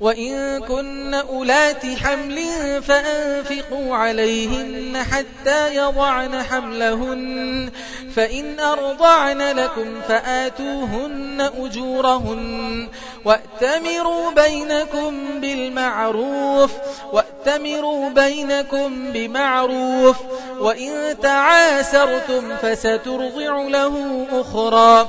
وإن كن أولات حمل فأنفقوا عليهن حتى يضعن حملهن فإن أرضعن لكم فآتوهن أجورهن وأتمروا بينكم بالمعروف وأتمروا بينكم بمعروف وإن تعاسرتم فسترضع له أخرى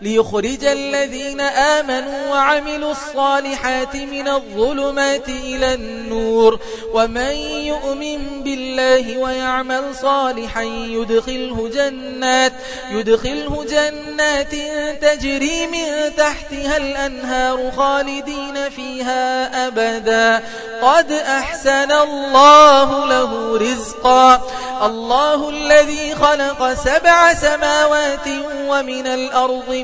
ليخرج الذين آمنوا وعملوا الصالحات من الظلمات إلى النور. ومن يؤمن بالله ويعمل صالحا يدخله جنات يدخله جنات تجري من تحتها الأنهار خالدين فيها أبدا. قد أحسن الله له رزقا. الله الذي خلق سبع سماوات ومن الأرض